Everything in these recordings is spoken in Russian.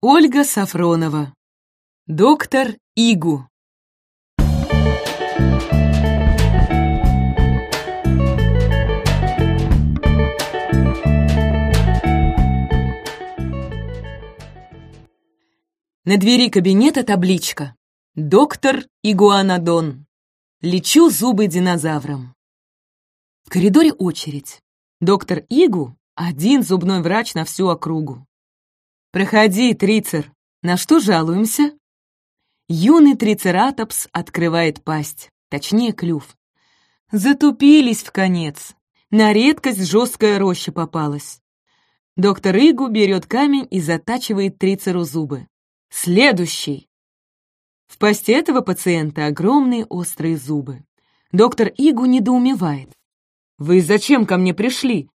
Ольга Сафронова. Доктор Игу. На двери кабинета табличка «Доктор Игуанодон. Лечу зубы динозаврам». В коридоре очередь. Доктор Игу — один зубной врач на всю округу. «Проходи, Трицер. На что жалуемся?» Юный трицератопс открывает пасть, точнее клюв. Затупились в конец. На редкость жесткая роща попалась. Доктор Игу берет камень и затачивает трицеру зубы. Следующий. В пасти этого пациента огромные острые зубы. Доктор Игу недоумевает. «Вы зачем ко мне пришли?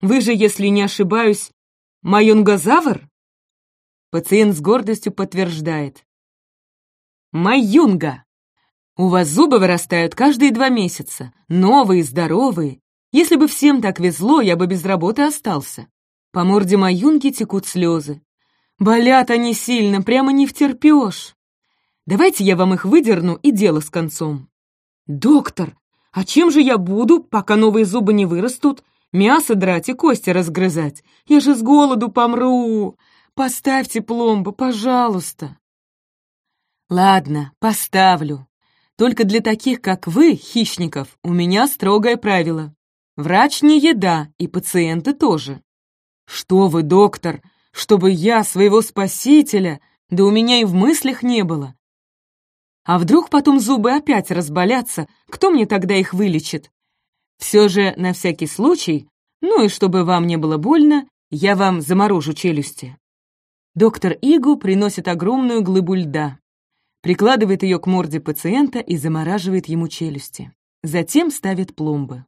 Вы же, если не ошибаюсь, майонгозавр?» Пациент с гордостью подтверждает. «Майюнга! У вас зубы вырастают каждые два месяца, новые, здоровые. Если бы всем так везло, я бы без работы остался. По морде Маюнги текут слезы. Болят они сильно, прямо не втерпешь. Давайте я вам их выдерну и дело с концом. Доктор, а чем же я буду, пока новые зубы не вырастут? Мясо драть и кости разгрызать. Я же с голоду помру. Поставьте пломбу, пожалуйста. Ладно, поставлю. Только для таких, как вы, хищников, у меня строгое правило. Врач не еда, и пациенты тоже. Что вы, доктор, чтобы я своего спасителя, да у меня и в мыслях не было. А вдруг потом зубы опять разболятся, кто мне тогда их вылечит? Все же, на всякий случай, ну и чтобы вам не было больно, я вам заморожу челюсти. Доктор Игу приносит огромную глыбу льда, прикладывает ее к морде пациента и замораживает ему челюсти. Затем ставит пломбы.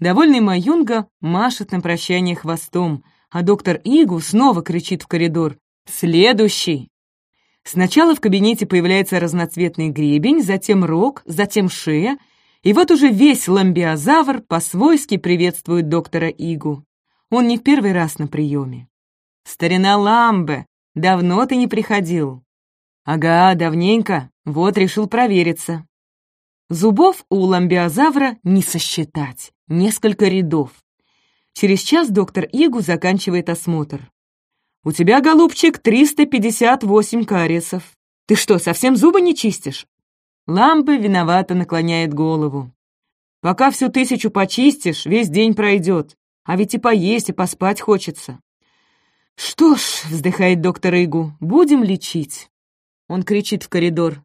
Довольный Маюнга машет на прощание хвостом, а доктор Игу снова кричит в коридор «Следующий!». Сначала в кабинете появляется разноцветный гребень, затем рог, затем шея, и вот уже весь ламбиозавр по-свойски приветствует доктора Игу. Он не в первый раз на приеме. «Старина Ламбе, давно ты не приходил?» «Ага, давненько, вот решил провериться». Зубов у ламбиозавра не сосчитать, несколько рядов. Через час доктор Игу заканчивает осмотр. «У тебя, голубчик, 358 кариесов. Ты что, совсем зубы не чистишь?» Ламбе виновато наклоняет голову. «Пока всю тысячу почистишь, весь день пройдет. А ведь и поесть, и поспать хочется. «Что ж», — вздыхает доктор Игу, — «будем лечить». Он кричит в коридор.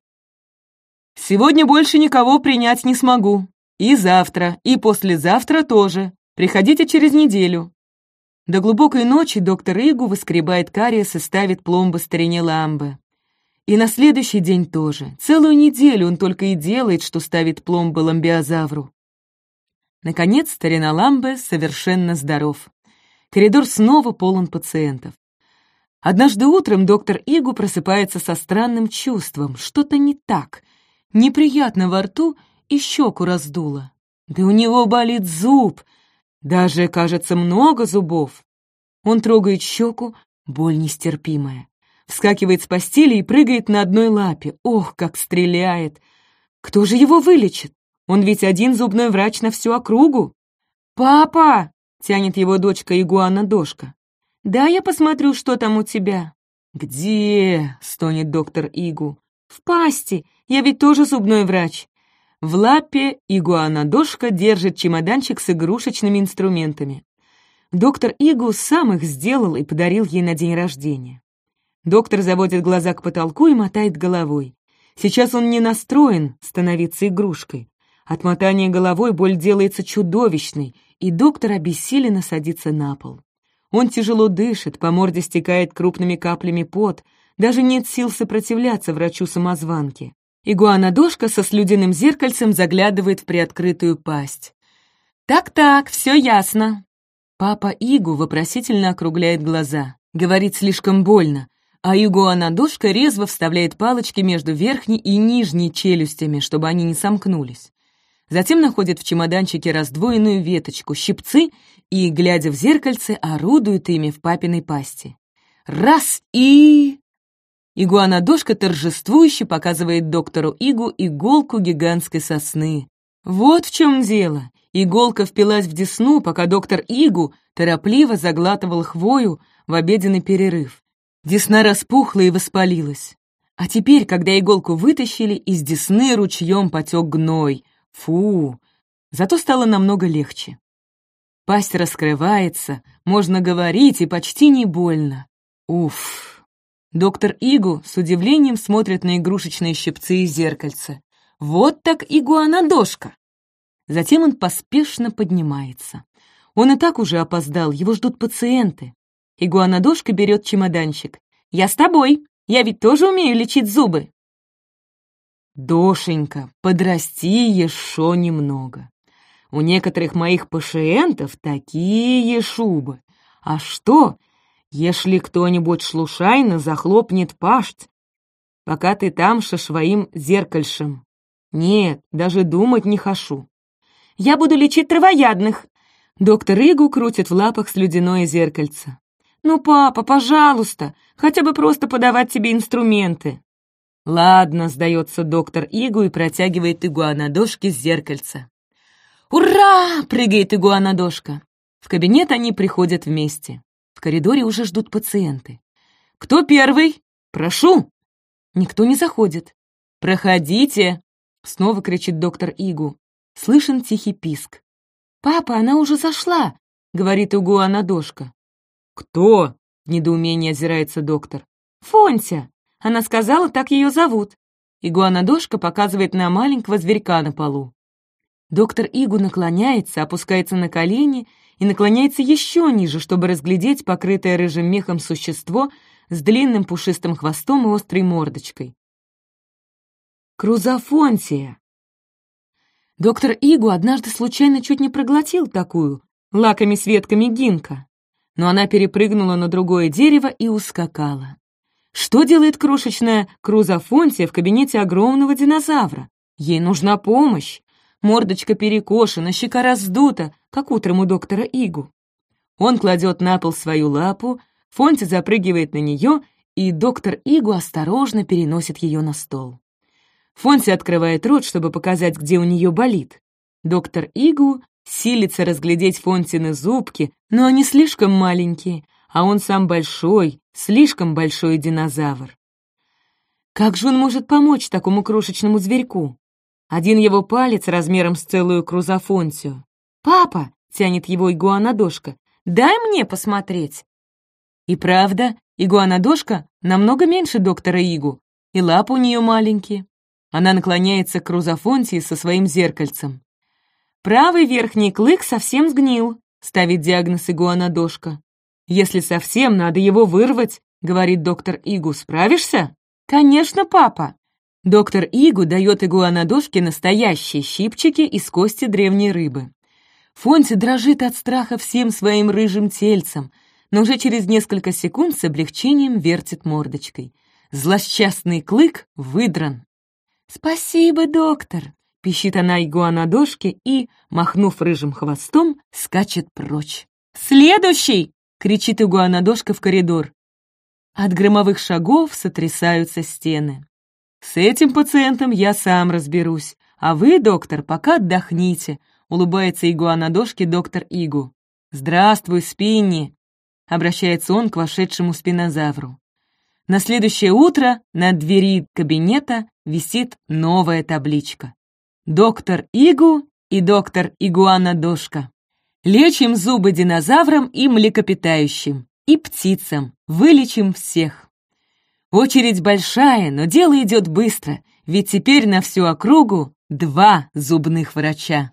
«Сегодня больше никого принять не смогу. И завтра, и послезавтра тоже. Приходите через неделю». До глубокой ночи доктор Игу выскребает кариес и ставит пломбы старине ламбы. И на следующий день тоже. Целую неделю он только и делает, что ставит пломбы ламбиозавру. Наконец, старина Ламбе совершенно здоров. Коридор снова полон пациентов. Однажды утром доктор Игу просыпается со странным чувством. Что-то не так. Неприятно во рту и щеку раздуло. Да у него болит зуб. Даже, кажется, много зубов. Он трогает щеку, боль нестерпимая. Вскакивает с постели и прыгает на одной лапе. Ох, как стреляет! Кто же его вылечит? Он ведь один зубной врач на всю округу. «Папа!» Тянет его дочка Игуана-дошка. «Да, я посмотрю, что там у тебя». «Где?» — стонет доктор Игу. «В пасти. Я ведь тоже зубной врач». В лапе игуана-дошка держит чемоданчик с игрушечными инструментами. Доктор Игу сам их сделал и подарил ей на день рождения. Доктор заводит глаза к потолку и мотает головой. Сейчас он не настроен становиться игрушкой. От мотания головой боль делается чудовищной, и доктор обессиленно садится на пол. Он тяжело дышит, по морде стекает крупными каплями пот, даже нет сил сопротивляться врачу-самозванке. Игуана-дошка со слюдяным зеркальцем заглядывает в приоткрытую пасть. «Так-так, все ясно». Папа Игу вопросительно округляет глаза. Говорит слишком больно, а игуана-дошка резво вставляет палочки между верхней и нижней челюстями, чтобы они не сомкнулись. Затем находит в чемоданчике раздвоенную веточку, щипцы и, глядя в зеркальце, орудует ими в папиной пасти. Раз и... Игуанодошка торжествующе показывает доктору Игу иголку гигантской сосны. Вот в чем дело. Иголка впилась в десну, пока доктор Игу торопливо заглатывал хвою в обеденный перерыв. Десна распухла и воспалилась. А теперь, когда иголку вытащили, из десны ручьем потек гной. Фу! Зато стало намного легче. Пасть раскрывается, можно говорить, и почти не больно. Уф! Доктор Игу с удивлением смотрит на игрушечные щипцы и зеркальца. Вот так игуанадошка! Затем он поспешно поднимается. Он и так уже опоздал, его ждут пациенты. Игуанадошка берет чемоданчик. «Я с тобой, я ведь тоже умею лечить зубы». «Дошенька, подрасти еще немного. У некоторых моих пациентов такие шубы. А что, если кто-нибудь шлушайно захлопнет пашт, пока ты там со своим зеркальшем. Нет, даже думать не хочу. Я буду лечить травоядных. Доктор Игу крутит в лапах слюдяное зеркальце. Ну, папа, пожалуйста, хотя бы просто подавать тебе инструменты. Ладно, сдается доктор Игу и протягивает игуанадошке зеркальце. «Ура!» — прыгает игуанадошка. В кабинет они приходят вместе коридоре уже ждут пациенты. «Кто первый? Прошу!» Никто не заходит. «Проходите!» — снова кричит доктор Игу. Слышен тихий писк. «Папа, она уже зашла!» — говорит Игуанадошка. «Кто?» — в недоумении озирается доктор. «Фонся! Она сказала, так ее зовут». Игуанадошка показывает на маленького зверька на полу. Доктор Игу наклоняется, опускается на колени и наклоняется еще ниже, чтобы разглядеть покрытое рыжим мехом существо с длинным пушистым хвостом и острой мордочкой. Крузофонтия! Доктор Игу однажды случайно чуть не проглотил такую, лаками с ветками гинка, но она перепрыгнула на другое дерево и ускакала. Что делает крошечная Крузофонтия в кабинете огромного динозавра? Ей нужна помощь. Мордочка перекошена, щека раздута, как утром у доктора Игу. Он кладет на пол свою лапу, Фонти запрыгивает на нее, и доктор Игу осторожно переносит ее на стол. Фонти открывает рот, чтобы показать, где у нее болит. Доктор Игу силится разглядеть Фонтины зубки, но они слишком маленькие, а он сам большой, слишком большой динозавр. Как же он может помочь такому крошечному зверьку? Один его палец размером с целую крузофонтию. «Папа!» — тянет его игуанадошка. «Дай мне посмотреть!» И правда, игуанадошка намного меньше доктора Игу, и лапы у нее маленькие. Она наклоняется к крузофонтии со своим зеркальцем. «Правый верхний клык совсем сгнил», — ставит диагноз игуанадошка. «Если совсем, надо его вырвать», — говорит доктор Игу. «Справишься?» «Конечно, папа!» Доктор Игу дает игуанодошке настоящие щипчики из кости древней рыбы. Фонси дрожит от страха всем своим рыжим тельцем, но уже через несколько секунд с облегчением вертит мордочкой. Злосчастный клык выдран. «Спасибо, доктор!» — пищит она игуанодошке и, махнув рыжим хвостом, скачет прочь. «Следующий!» — кричит игуанодошка в коридор. От громовых шагов сотрясаются стены. «С этим пациентом я сам разберусь, а вы, доктор, пока отдохните», — улыбается игуанодошке доктор Игу. «Здравствуй, Спинни», — обращается он к вошедшему спинозавру. На следующее утро на двери кабинета висит новая табличка. «Доктор Игу и доктор Игуанодошка. Лечим зубы динозаврам и млекопитающим, и птицам, вылечим всех». Очередь большая, но дело идет быстро, ведь теперь на всю округу два зубных врача.